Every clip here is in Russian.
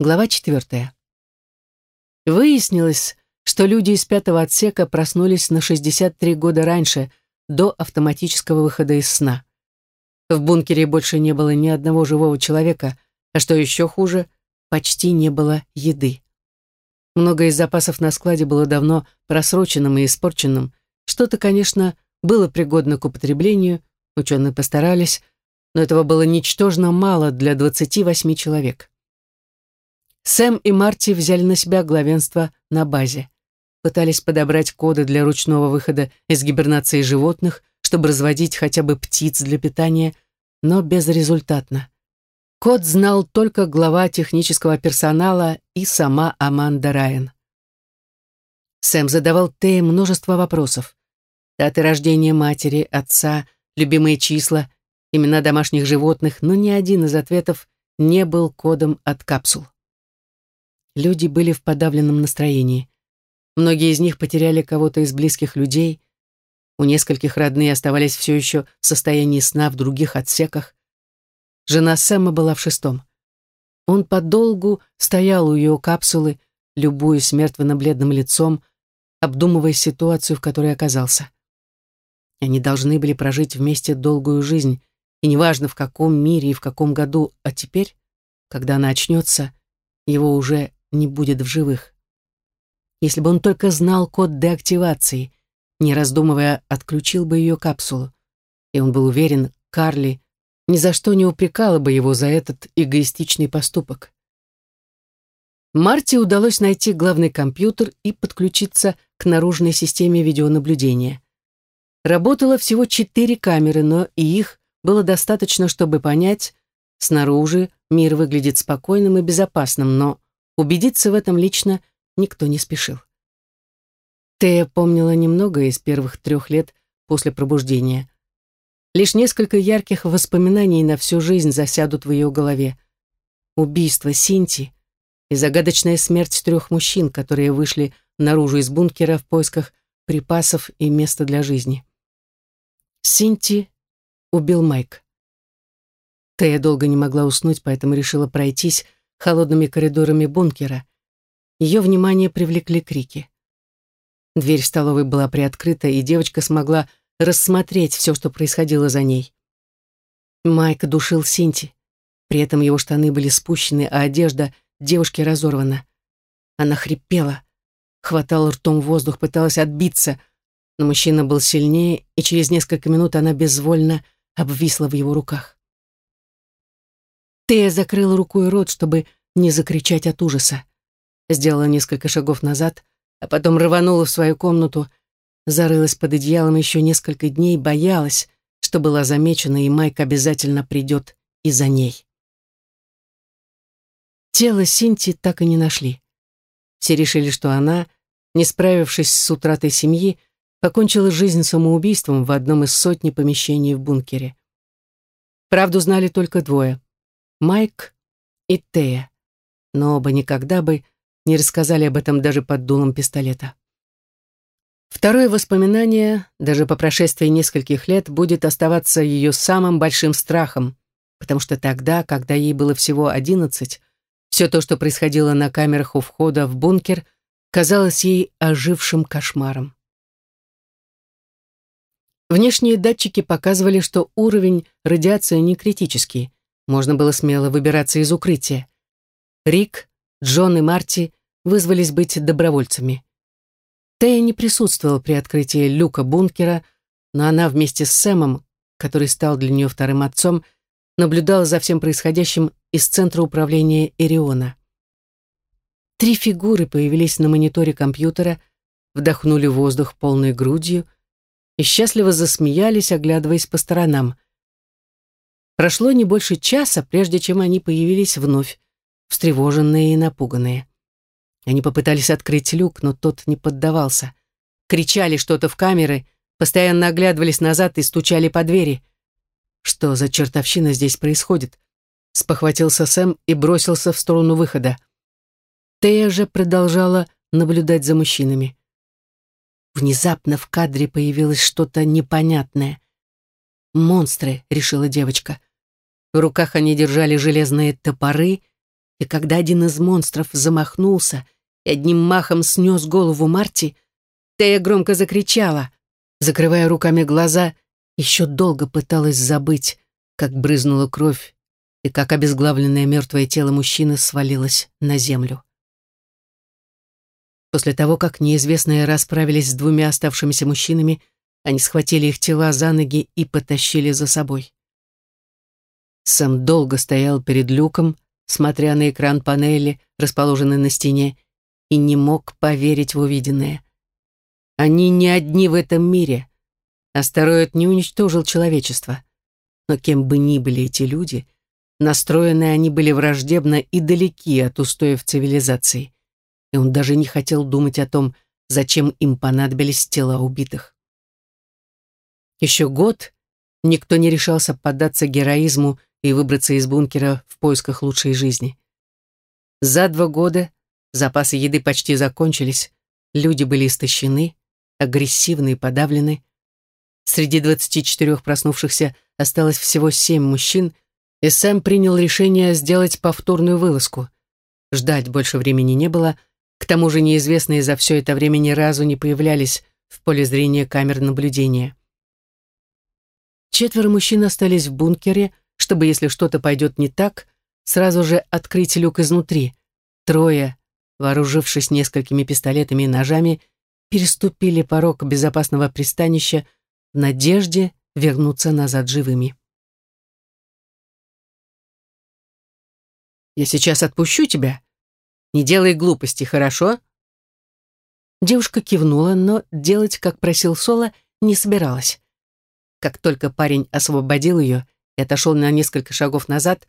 Глава четвертая. Выяснилось, что люди из пятого отсека проснулись на 63 года раньше, до автоматического выхода из сна. В бункере больше не было ни одного живого человека, а что еще хуже, почти не было еды. Много из запасов на складе было давно просроченным и испорченным. Что-то, конечно, было пригодно к употреблению, ученые постарались, но этого было ничтожно мало для 28 человек. Сэм и Марти взяли на себя главенство на базе. Пытались подобрать коды для ручного выхода из гибернации животных, чтобы разводить хотя бы птиц для питания, но безрезультатно. Код знал только глава технического персонала и сама Аманда Райан. Сэм задавал Тее множество вопросов. Даты рождения матери, отца, любимые числа, имена домашних животных, но ни один из ответов не был кодом от капсул. Люди были в подавленном настроении. Многие из них потеряли кого-то из близких людей. У нескольких родные оставались все еще в состоянии сна в других отсеках. Жена Сэма была в шестом. Он подолгу стоял у ее капсулы, любуясь мертвенно-бледным лицом, обдумывая ситуацию, в которой оказался. Они должны были прожить вместе долгую жизнь, и неважно в каком мире и в каком году, а теперь, когда она очнется, его уже не будет в живых. Если бы он только знал код деактивации, не раздумывая, отключил бы ее капсулу. И он был уверен, Карли ни за что не упрекала бы его за этот эгоистичный поступок. Марте удалось найти главный компьютер и подключиться к наружной системе видеонаблюдения. Работало всего четыре камеры, но и их было достаточно, чтобы понять, снаружи мир выглядит спокойным и безопасным, но Убедиться в этом лично никто не спешил. Тея помнила немного из первых трех лет после пробуждения. Лишь несколько ярких воспоминаний на всю жизнь засядут в ее голове. Убийство Синти и загадочная смерть трех мужчин, которые вышли наружу из бункера в поисках припасов и места для жизни. Синти убил Майк. Тея долго не могла уснуть, поэтому решила пройтись холодными коридорами бункера, ее внимание привлекли крики. Дверь столовой была приоткрыта, и девочка смогла рассмотреть все, что происходило за ней. Майк душил Синти. При этом его штаны были спущены, а одежда девушки разорвана. Она хрипела, хватала ртом воздух, пыталась отбиться, но мужчина был сильнее, и через несколько минут она безвольно обвисла в его руках. Тея закрыла рукой рот, чтобы не закричать от ужаса. Сделала несколько шагов назад, а потом рванула в свою комнату, зарылась под одеялом еще несколько дней, боялась, что была замечена, и Майк обязательно придет и за ней. Тело Синти так и не нашли. Все решили, что она, не справившись с утратой семьи, покончила жизнь самоубийством в одном из сотни помещений в бункере. Правду знали только двое. Майк и Тея, но оба никогда бы не рассказали об этом даже под дулом пистолета. Второе воспоминание, даже по прошествии нескольких лет, будет оставаться ее самым большим страхом, потому что тогда, когда ей было всего одиннадцать, все то, что происходило на камерах у входа в бункер, казалось ей ожившим кошмаром. Внешние датчики показывали, что уровень радиации не критический, можно было смело выбираться из укрытия. Рик, Джон и Марти вызвались быть добровольцами. Тея не присутствовала при открытии люка бункера, но она вместе с Сэмом, который стал для нее вторым отцом, наблюдала за всем происходящим из центра управления Эриона. Три фигуры появились на мониторе компьютера, вдохнули воздух полной грудью и счастливо засмеялись, оглядываясь по сторонам. Прошло не больше часа, прежде чем они появились вновь, встревоженные и напуганные. Они попытались открыть люк, но тот не поддавался. Кричали что-то в камеры, постоянно оглядывались назад и стучали по двери. Что за чертовщина здесь происходит? Спохватился Сэм и бросился в сторону выхода. Тея же продолжала наблюдать за мужчинами. Внезапно в кадре появилось что-то непонятное. «Монстры», — решила девочка. В руках они держали железные топоры, И когда один из монстров замахнулся и одним махом снес голову Марти, Тея громко закричала, закрывая руками глаза, еще долго пыталась забыть, как брызнула кровь и как обезглавленное мертвое тело мужчины свалилось на землю. После того, как неизвестные расправились с двумя оставшимися мужчинами, они схватили их тела за ноги и потащили за собой. Сам долго стоял перед люком, смотря на экран панели, расположенный на стене, и не мог поверить в увиденное. Они не одни в этом мире. Астероид не уничтожил человечество. Но кем бы ни были эти люди, настроены они были враждебно и далеки от устоев цивилизации. И он даже не хотел думать о том, зачем им понадобились тела убитых. Еще год никто не решался поддаться героизму и выбраться из бункера в поисках лучшей жизни. За два года запасы еды почти закончились, люди были истощены, агрессивны и подавлены. Среди 24 проснувшихся осталось всего семь мужчин, и Сэм принял решение сделать повторную вылазку. Ждать больше времени не было, к тому же неизвестные за все это время ни разу не появлялись в поле зрения камер наблюдения. Четверо мужчин остались в бункере, чтобы, если что-то пойдет не так, сразу же открыть люк изнутри. Трое, вооружившись несколькими пистолетами и ножами, переступили порог безопасного пристанища в надежде вернуться назад живыми. «Я сейчас отпущу тебя. Не делай глупости, хорошо?» Девушка кивнула, но делать, как просил Соло, не собиралась. Как только парень освободил ее и отошел на несколько шагов назад,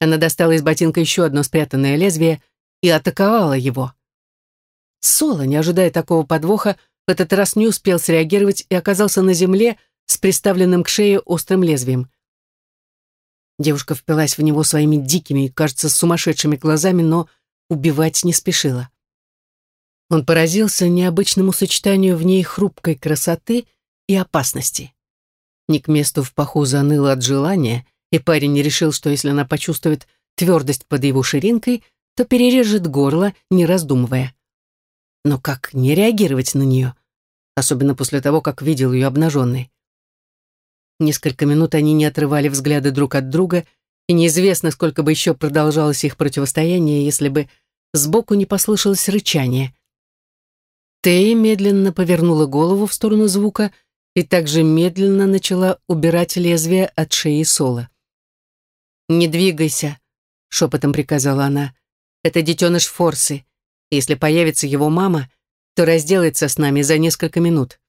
она достала из ботинка еще одно спрятанное лезвие и атаковала его. Соло, не ожидая такого подвоха, в этот раз не успел среагировать и оказался на земле с приставленным к шее острым лезвием. Девушка впилась в него своими дикими, кажется, сумасшедшими глазами, но убивать не спешила. Он поразился необычному сочетанию в ней хрупкой красоты и опасности. Не к месту в паху заныло от желания, и парень решил, что если она почувствует твердость под его ширинкой, то перережет горло, не раздумывая. Но как не реагировать на нее? Особенно после того, как видел ее обнаженной. Несколько минут они не отрывали взгляды друг от друга, и неизвестно, сколько бы еще продолжалось их противостояние, если бы сбоку не послышалось рычание. Тея медленно повернула голову в сторону звука и также медленно начала убирать лезвие от шеи Сола. «Не двигайся», — шепотом приказала она. «Это детеныш Форсы. Если появится его мама, то разделается с нами за несколько минут».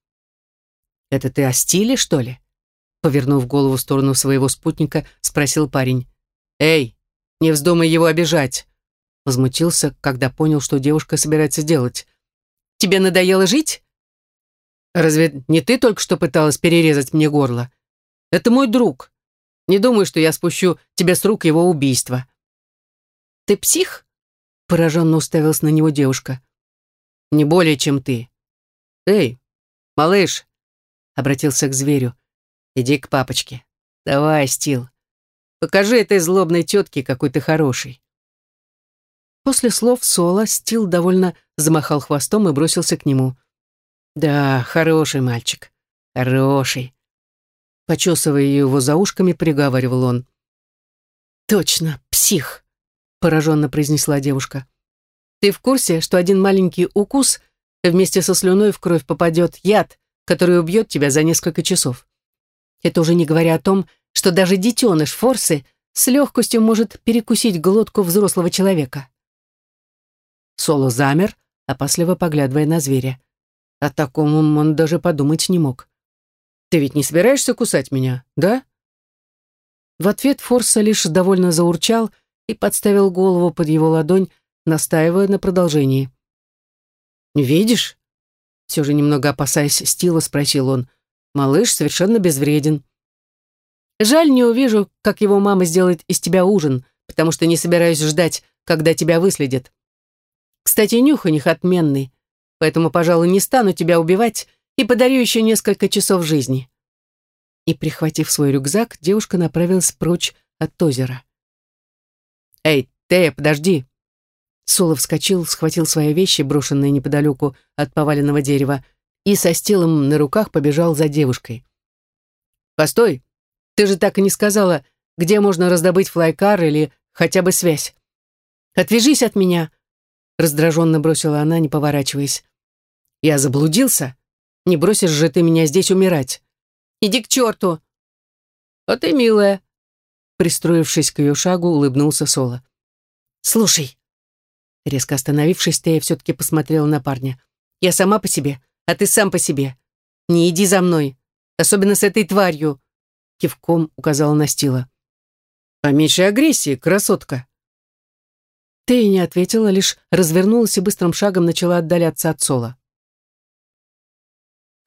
«Это ты о стиле, что ли?» Повернув голову в сторону своего спутника, спросил парень. «Эй, не вздумай его обижать!» Возмутился, когда понял, что девушка собирается делать. «Тебе надоело жить?» Разве не ты только что пыталась перерезать мне горло? Это мой друг. Не думаю, что я спущу тебе с рук его убийства. Ты псих? Пораженно уставилась на него девушка. Не более, чем ты. Эй, малыш, обратился к зверю. Иди к папочке. Давай, Стил. Покажи этой злобной тетке, какой ты хороший. После слов Сола Стил довольно замахал хвостом и бросился к нему. Да, хороший мальчик. Хороший. Почесывая его за ушками, приговаривал он. Точно, псих, пораженно произнесла девушка. Ты в курсе, что один маленький укус вместе со слюной в кровь попадет яд, который убьет тебя за несколько часов? Это уже не говоря о том, что даже детеныш форсы с легкостью может перекусить глотку взрослого человека. Соло замер, опасливо поглядывая на зверя. О таком он даже подумать не мог. «Ты ведь не собираешься кусать меня, да?» В ответ Форса лишь довольно заурчал и подставил голову под его ладонь, настаивая на продолжении. «Видишь?» Все же немного опасаясь стила, спросил он. «Малыш совершенно безвреден». «Жаль, не увижу, как его мама сделает из тебя ужин, потому что не собираюсь ждать, когда тебя выследят. Кстати, нюх у них отменный поэтому, пожалуй, не стану тебя убивать и подарю еще несколько часов жизни». И, прихватив свой рюкзак, девушка направилась прочь от озера. «Эй, Тея, подожди!» Соло вскочил, схватил свои вещи, брошенные неподалеку от поваленного дерева, и со стилом на руках побежал за девушкой. «Постой! Ты же так и не сказала, где можно раздобыть флайкар или хотя бы связь. Отвяжись от меня!» Раздраженно бросила она, не поворачиваясь. «Я заблудился? Не бросишь же ты меня здесь умирать!» «Иди к черту!» «А ты милая!» Пристроившись к ее шагу, улыбнулся Соло. «Слушай!» Резко остановившись, Тея все-таки посмотрела на парня. «Я сама по себе, а ты сам по себе. Не иди за мной, особенно с этой тварью!» Кивком указала на Стила. «Поменьше агрессии, красотка!» Тея не ответила, лишь развернулась и быстрым шагом начала отдаляться от Сола.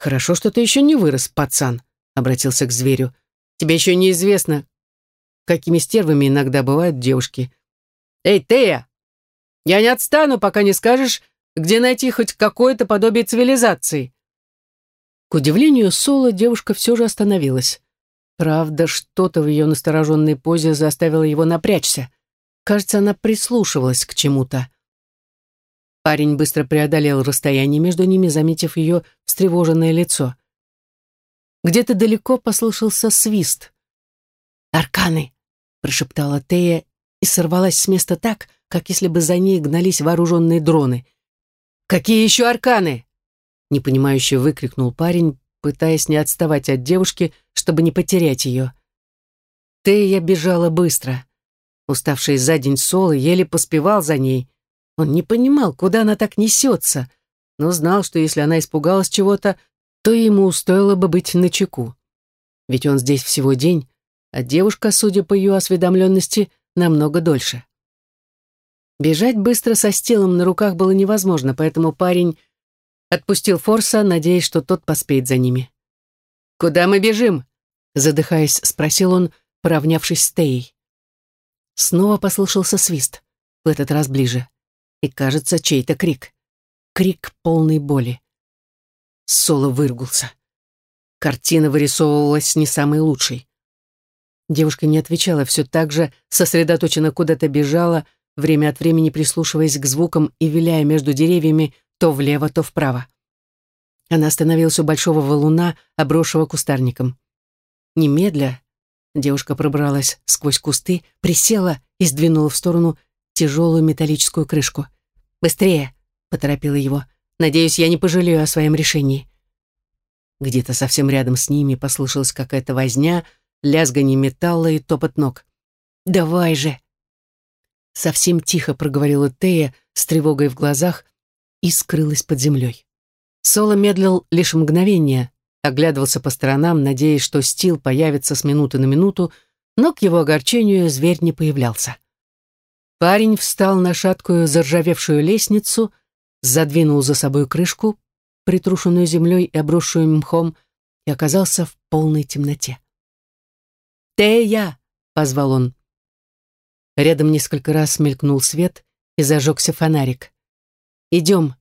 «Хорошо, что ты еще не вырос, пацан», — обратился к зверю. «Тебе еще неизвестно, какими стервами иногда бывают девушки. Эй, Тея, я не отстану, пока не скажешь, где найти хоть какое-то подобие цивилизации». К удивлению Соло девушка все же остановилась. Правда, что-то в ее настороженной позе заставило его напрячься. Кажется, она прислушивалась к чему-то. Парень быстро преодолел расстояние между ними, заметив ее встревоженное лицо. Где-то далеко послышался свист. «Арканы!» — прошептала Тея и сорвалась с места так, как если бы за ней гнались вооруженные дроны. «Какие еще арканы?» — непонимающе выкрикнул парень, пытаясь не отставать от девушки, чтобы не потерять ее. Тея бежала быстро. Уставший за день Соло еле поспевал за ней. Он не понимал, куда она так несется, но знал, что если она испугалась чего-то, то ему стоило бы быть начеку. Ведь он здесь всего день, а девушка, судя по ее осведомленности, намного дольше. Бежать быстро со стелом на руках было невозможно, поэтому парень отпустил Форса, надеясь, что тот поспеет за ними. «Куда мы бежим?» Задыхаясь, спросил он, поравнявшись с Теей. Снова послышался свист, в этот раз ближе. И, кажется, чей-то крик. Крик полной боли. Соло выругался. Картина вырисовывалась не самой лучшей. Девушка не отвечала, все так же сосредоточенно куда-то бежала, время от времени прислушиваясь к звукам и виляя между деревьями то влево, то вправо. Она остановилась у большого валуна, обросшего кустарником. Немедля Девушка пробралась сквозь кусты, присела и сдвинула в сторону тяжелую металлическую крышку. «Быстрее!» — поторопила его. «Надеюсь, я не пожалею о своем решении». Где-то совсем рядом с ними послышалась какая-то возня, лязганье металла и топот ног. «Давай же!» Совсем тихо проговорила Тея с тревогой в глазах и скрылась под землей. Соло медлил лишь мгновение, оглядывался по сторонам, надеясь, что Стил появится с минуты на минуту, но к его огорчению зверь не появлялся. Парень встал на шаткую заржавевшую лестницу, задвинул за собой крышку, притрушенную землей и обросшую мхом, и оказался в полной темноте. «Тея!» — позвал он. Рядом несколько раз мелькнул свет и зажегся фонарик. «Идем,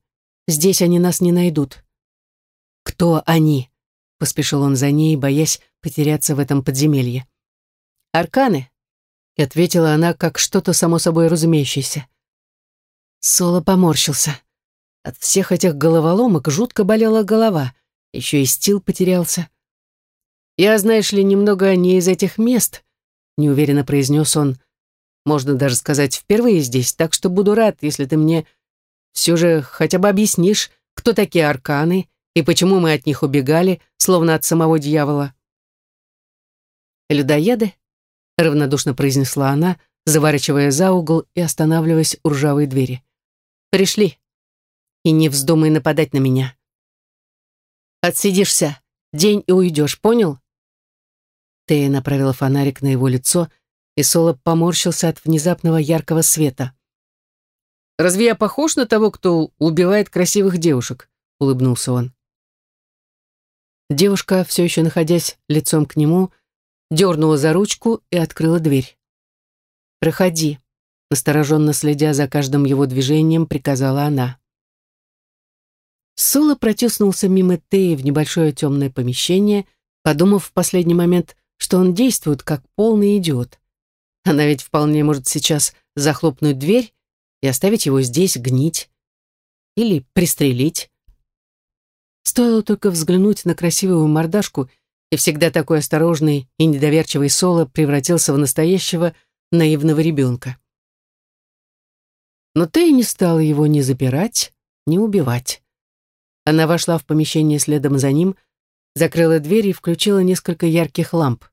здесь они нас не найдут». «Кто они?» Поспешил он за ней, боясь потеряться в этом подземелье. «Арканы», — ответила она, как что-то само собой разумеющееся. Соло поморщился. От всех этих головоломок жутко болела голова, еще и стил потерялся. «Я, знаешь ли, немного не из этих мест», — неуверенно произнес он. «Можно даже сказать, впервые здесь, так что буду рад, если ты мне все же хотя бы объяснишь, кто такие арканы и почему мы от них убегали, словно от самого дьявола. «Людоеды?» — равнодушно произнесла она, заворачивая за угол и останавливаясь у ржавой двери. «Пришли. И не вздумай нападать на меня. Отсидишься, день и уйдешь, понял?» Тея направила фонарик на его лицо, и Соло поморщился от внезапного яркого света. «Разве я похож на того, кто убивает красивых девушек?» — улыбнулся он. Девушка, все еще находясь лицом к нему, дернула за ручку и открыла дверь. «Проходи», — настороженно следя за каждым его движением, приказала она. Соло протиснулся мимо Теи в небольшое темное помещение, подумав в последний момент, что он действует как полный идиот. Она ведь вполне может сейчас захлопнуть дверь и оставить его здесь гнить. Или пристрелить. Стоило только взглянуть на красивую мордашку, и всегда такой осторожный и недоверчивый Соло превратился в настоящего наивного ребенка. Но Тея не стала его ни запирать, ни убивать. Она вошла в помещение следом за ним, закрыла дверь и включила несколько ярких ламп.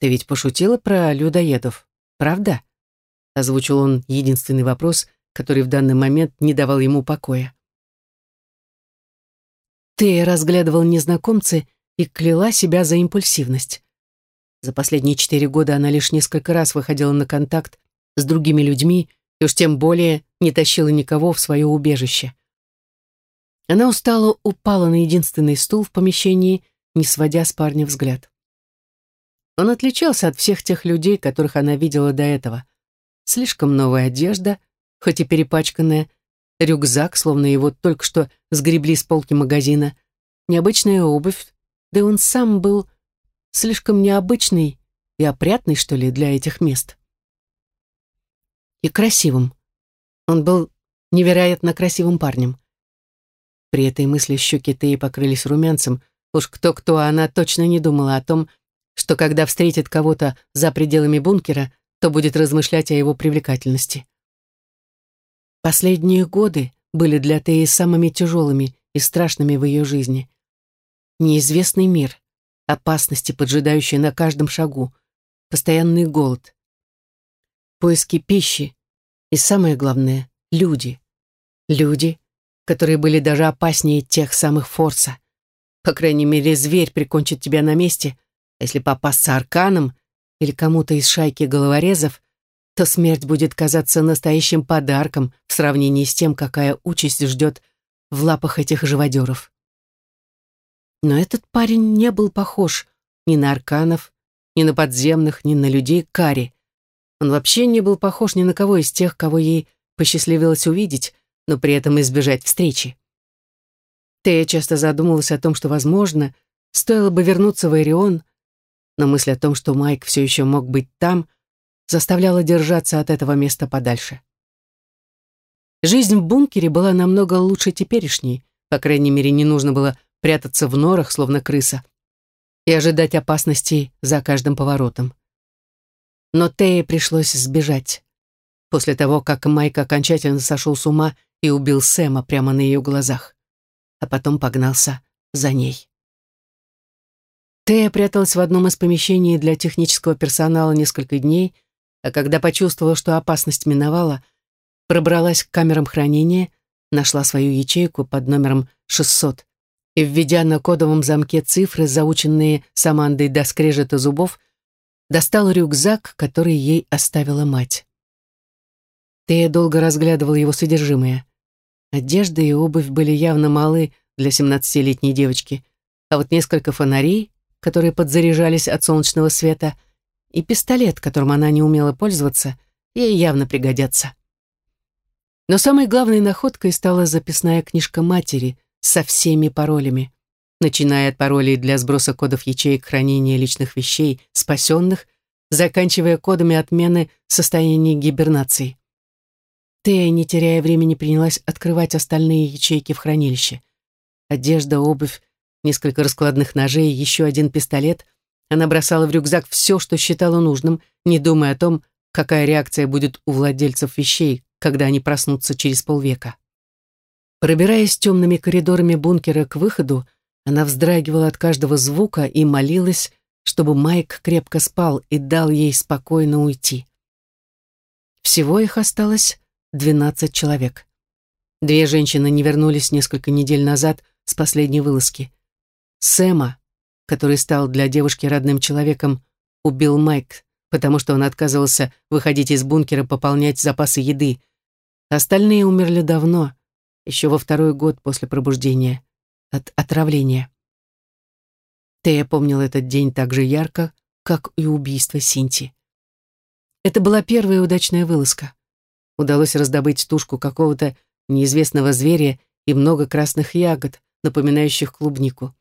«Ты ведь пошутила про людоедов, правда?» Озвучил он единственный вопрос, который в данный момент не давал ему покоя. Тея разглядывал незнакомца и кляла себя за импульсивность. За последние четыре года она лишь несколько раз выходила на контакт с другими людьми и уж тем более не тащила никого в свое убежище. Она устало упала на единственный стул в помещении, не сводя с парня взгляд. Он отличался от всех тех людей, которых она видела до этого. Слишком новая одежда, хоть и перепачканная, рюкзак, словно его только что сгребли с полки магазина, необычная обувь, да и он сам был слишком необычный и опрятный, что ли, для этих мест. И красивым. Он был невероятно красивым парнем. При этой мысли щеки Теи покрылись румянцем. Уж кто-кто, а она точно не думала о том, что когда встретит кого-то за пределами бункера, то будет размышлять о его привлекательности. Последние годы были для Теи самыми тяжелыми и страшными в ее жизни. Неизвестный мир, опасности, поджидающие на каждом шагу, постоянный голод, поиски пищи и, самое главное, люди. Люди, которые были даже опаснее тех самых Форса. По крайней мере, зверь прикончит тебя на месте, а если попасться арканом или кому-то из шайки головорезов, то смерть будет казаться настоящим подарком в сравнении с тем, какая участь ждет в лапах этих живодеров. Но этот парень не был похож ни на арканов, ни на подземных, ни на людей Кари. Он вообще не был похож ни на кого из тех, кого ей посчастливилось увидеть, но при этом избежать встречи. Тея часто задумывалась о том, что, возможно, стоило бы вернуться в Эрион, но мысль о том, что Майк все еще мог быть там, заставляла держаться от этого места подальше. Жизнь в бункере была намного лучше теперешней, по крайней мере, не нужно было прятаться в норах, словно крыса, и ожидать опасностей за каждым поворотом. Но Тее пришлось сбежать. После того, как Майк окончательно сошел с ума и убил Сэма прямо на ее глазах, а потом погнался за ней. Тея пряталась в одном из помещений для технического персонала несколько дней, а когда почувствовала, что опасность миновала, пробралась к камерам хранения, нашла свою ячейку под номером 600 и, введя на кодовом замке цифры, заученные Самандой до скрежета зубов, достала рюкзак, который ей оставила мать. Тея долго разглядывала его содержимое. Одежда и обувь были явно малы для семнадцатилетней девочки, а вот несколько фонарей, которые подзаряжались от солнечного света — и пистолет, которым она не умела пользоваться, ей явно пригодятся. Но самой главной находкой стала записная книжка матери со всеми паролями, начиная от паролей для сброса кодов ячеек хранения личных вещей спасенных, заканчивая кодами отмены состояния гибернации. Тея, не теряя времени, принялась открывать остальные ячейки в хранилище. Одежда, обувь, несколько раскладных ножей, еще один пистолет — она бросала в рюкзак все, что считала нужным, не думая о том, какая реакция будет у владельцев вещей, когда они проснутся через полвека. Пробираясь темными коридорами бункера к выходу, она вздрагивала от каждого звука и молилась, чтобы Майк крепко спал и дал ей спокойно уйти. Всего их осталось двенадцать человек. Две женщины не вернулись несколько недель назад с последней вылазки. Сэма, который стал для девушки родным человеком, убил Майк, потому что он отказывался выходить из бункера пополнять запасы еды. Остальные умерли давно, еще во второй год после пробуждения, от отравления. Тея помнил этот день так же ярко, как и убийство Синти. Это была первая удачная вылазка. Удалось раздобыть тушку какого-то неизвестного зверя и много красных ягод, напоминающих клубнику.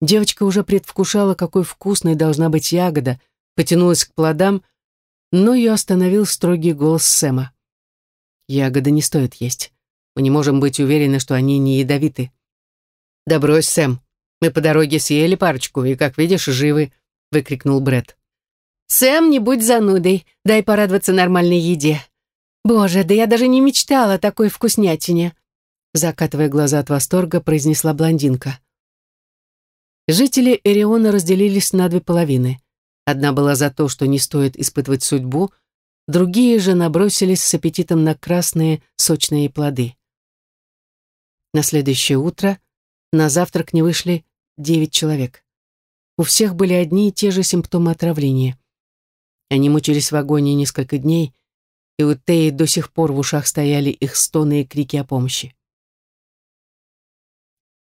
Девочка уже предвкушала, какой вкусной должна быть ягода, потянулась к плодам, но ее остановил строгий голос Сэма. «Ягоды не стоит есть. Мы не можем быть уверены, что они не ядовиты». «Да брось, Сэм. Мы по дороге съели парочку, и, как видишь, живы», — выкрикнул Бред. «Сэм, не будь занудой. Дай порадоваться нормальной еде. Боже, да я даже не мечтала о такой вкуснятине», закатывая глаза от восторга, произнесла блондинка. Жители Эриона разделились на две половины. Одна была за то, что не стоит испытывать судьбу, другие же набросились с аппетитом на красные сочные плоды. На следующее утро на завтрак не вышли девять человек. У всех были одни и те же симптомы отравления. Они мучились в агонии несколько дней, и у Теи до сих пор в ушах стояли их стоны и крики о помощи.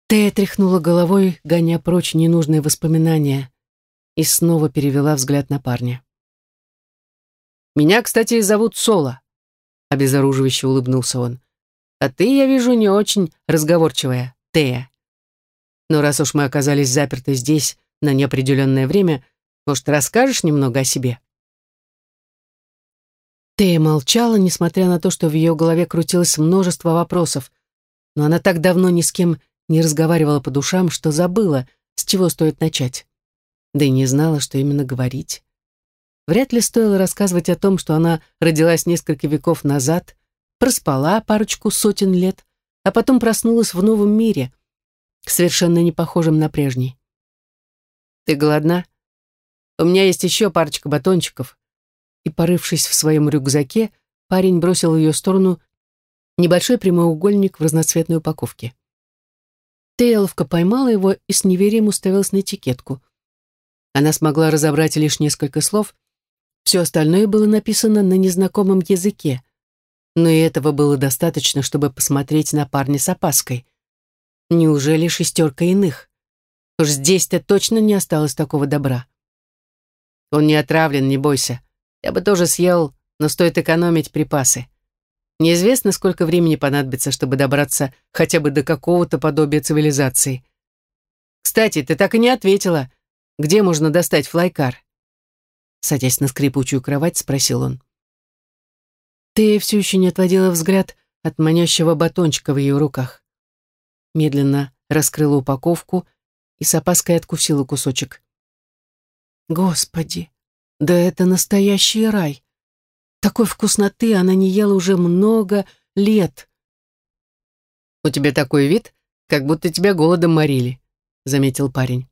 Тея тряхнула головой, гоня прочь ненужные воспоминания, и снова перевела взгляд на парня. «Меня, кстати, зовут Соло», — обезоруживающе улыбнулся он. «А ты, я вижу, не очень разговорчивая, Тея. Но раз уж мы оказались заперты здесь на неопределенное время, может, расскажешь немного о себе?» Тея молчала, несмотря на то, что в ее голове крутилось множество вопросов, но она так давно ни с кем не разговаривала по душам, что забыла, с чего стоит начать. Да и не знала, что именно говорить. Вряд ли стоило рассказывать о том, что она родилась несколько веков назад, проспала парочку сотен лет, а потом проснулась в новом мире, совершенно не похожем на прежний. «Ты голодна? У меня есть еще парочка батончиков». И, порывшись в своем рюкзаке, парень бросил в ее сторону небольшой прямоугольник в разноцветной упаковке. Тейловка поймала его и с неверием уставилась на этикетку. Она смогла разобрать лишь несколько слов, все остальное было написано на незнакомом языке. Но и этого было достаточно, чтобы посмотреть на парня с опаской. Неужели шестерка иных? Уж здесь-то точно не осталось такого добра. Он не отравлен, не бойся. Я бы тоже съел, но стоит экономить припасы. Неизвестно, сколько времени понадобится, чтобы добраться хотя бы до какого-то подобия цивилизации. Кстати, ты так и не ответила, где можно достать флайкар? Садясь на скрипучую кровать, спросил он. Ты все еще не отводила взгляд от манящего батончика в ее руках. Медленно раскрыла упаковку и с опаской откусила кусочек. Господи, да это настоящий рай! Такой вкусноты она не ела уже много лет. «У тебя такой вид, как будто тебя голодом морили», — заметил парень.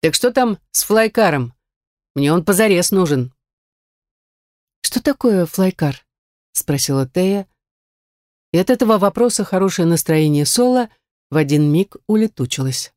«Так что там с флайкаром? Мне он позарез нужен». «Что такое флайкар?» — спросила Тея. И от этого вопроса хорошее настроение Соло в один миг улетучилось.